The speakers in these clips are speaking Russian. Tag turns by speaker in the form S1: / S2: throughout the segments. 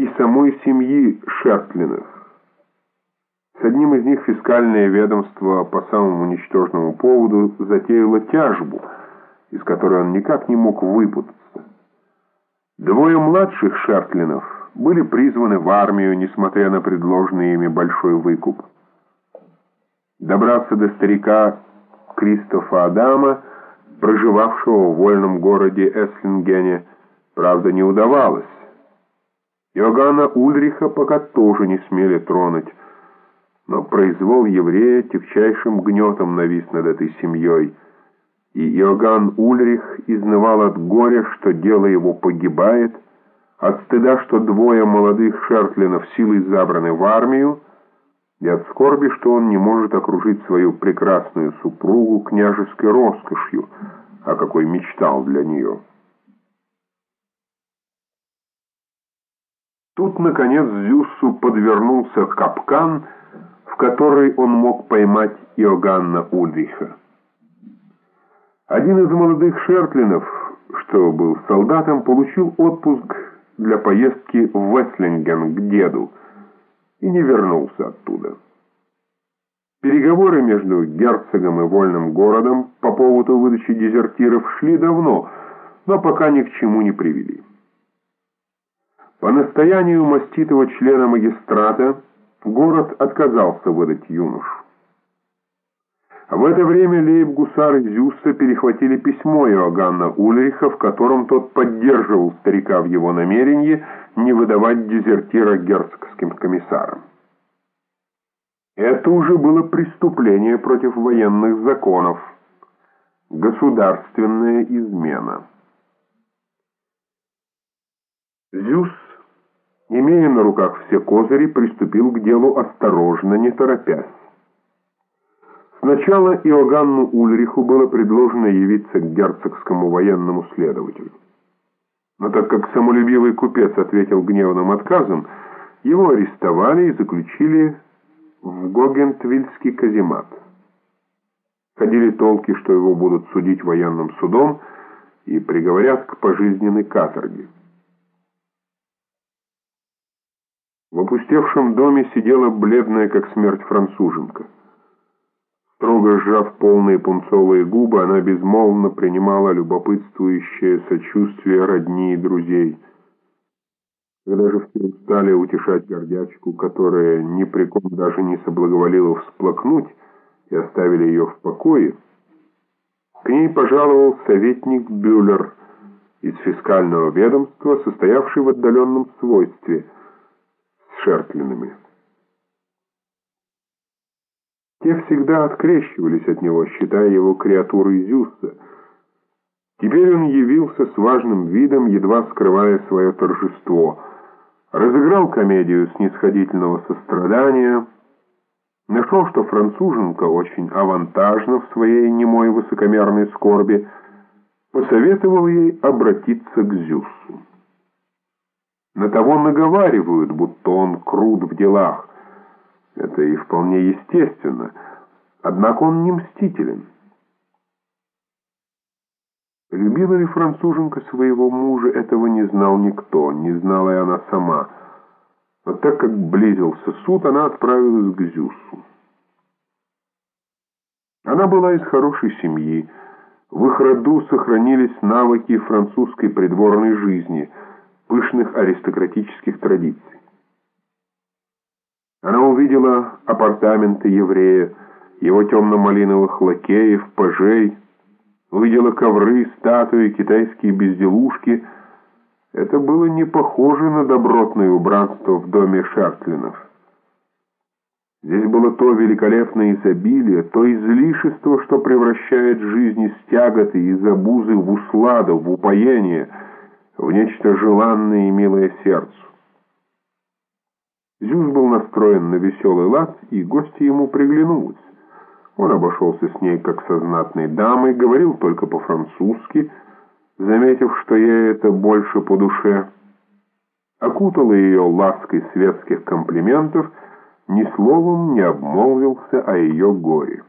S1: и самой семьи Шертлинов. С одним из них фискальное ведомство по самому ничтожному поводу затеяло тяжбу, из которой он никак не мог выпутаться. Двое младших Шертлинов были призваны в армию, несмотря на предложенный ими большой выкуп. Добраться до старика Кристофа Адама, проживавшего в вольном городе Эслингене, правда, не удавалось. Иоганна Ульриха пока тоже не смели тронуть, но произвол еврея тягчайшим гнетом навис над этой семьей, и Иоганн Ульрих изнывал от горя, что дело его погибает, от стыда, что двое молодых Шертлинов силой забраны в армию, и от скорби, что он не может окружить свою прекрасную супругу княжеской роскошью, о какой мечтал для нее. Тут, наконец, Зюссу подвернулся капкан, в который он мог поймать Иоганна Ульриха. Один из молодых Шертлинов, что был солдатом, получил отпуск для поездки в Веслинген к деду и не вернулся оттуда. Переговоры между герцогом и вольным городом по поводу выдачи дезертиров шли давно, но пока ни к чему не привели. По настоянию маститого члена магистрата город отказался выдать юношу. В это время лейб-гусары Зюсса перехватили письмо Иоганна Ульриха, в котором тот поддерживал старика в его намерении не выдавать дезертира герцогским комиссарам. Это уже было преступление против военных законов, государственная измена. Зюс, имея на руках все козыри, приступил к делу осторожно, не торопясь. Сначала Иоганну Ульриху было предложено явиться к герцогскому военному следователю. Но так как самолюбивый купец ответил гневным отказом, его арестовали и заключили в Гогентвильский каземат. Ходили толки, что его будут судить военным судом и приговорят к пожизненной каторге. В опустевшем доме сидела бледная, как смерть, француженка. Строго сжав полные пунцовые губы, она безмолвно принимала любопытствующее сочувствие родни и друзей. Когда же все устали утешать гордячку, которая ни при ком даже не соблаговолила всплакнуть, и оставили ее в покое, к ней пожаловал советник Бюллер из фискального ведомства, состоявший в отдаленном свойстве с Шертлинами. Те всегда открещивались от него, считая его креатурой Зюса. Теперь он явился с важным видом, едва скрывая свое торжество. Разыграл комедию снисходительного сострадания, нашел, что француженка очень авантажна в своей немой высокомерной скорби, посоветовал ей обратиться к Зюсу. На того наговаривают, будто он крут в делах, это и вполне естественно. Однако он не мстителен. Любила ли француженка своего мужа, этого не знал никто, не знала и она сама. Но так как близился суд, она отправилась к Зюсу. Она была из хорошей семьи. В их роду сохранились навыки французской придворной жизни, пышных аристократических традиций. Она увидела апартаменты еврея, его темно-малиновых лакеев, пажей, увидела ковры, статуи, китайские безделушки. Это было не похоже на добротное убранство в доме Шартлинов. Здесь было то великолепное изобилие, то излишество, что превращает жизнь из тяготы, из обузы в усладу, в упоение, в нечто желанное и милое сердцу. Зюз был настроен на веселый лад, и гости ему приглянулись. Он обошелся с ней как со знатной дамой, говорил только по-французски, заметив, что ей это больше по душе. Окутал ее лаской светских комплиментов, ни словом не обмолвился о ее горе.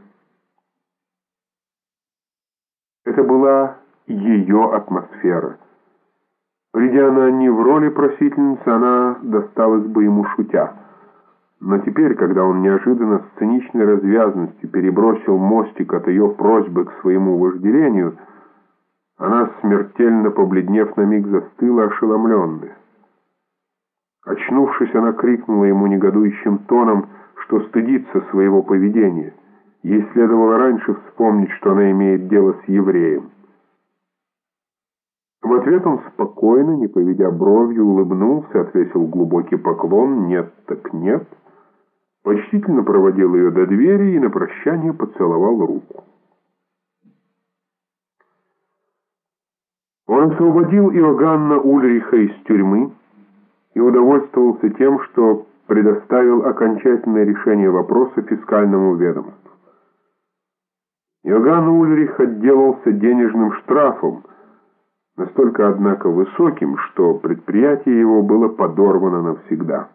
S1: Это была ее атмосфера. Придя она не в роли просительницы, она досталась бы ему шутя. Но теперь, когда он неожиданно с циничной развязностью перебросил мостик от ее просьбы к своему вожделению, она, смертельно побледнев на миг, застыла ошеломленная. Очнувшись, она крикнула ему негодующим тоном, что стыдится своего поведения. Ей следовало раньше вспомнить, что она имеет дело с евреем. В ответ он спокойно, не поведя бровью, улыбнулся, отвесил глубокий поклон «нет так нет», почтительно проводил ее до двери и на прощание поцеловал руку. Он освободил Иоганна Ульриха из тюрьмы и удовольствовался тем, что предоставил окончательное решение вопроса фискальному ведомству. Иоганн Ульрих отделался денежным штрафом, настолько, однако, высоким, что предприятие его было подорвано навсегда.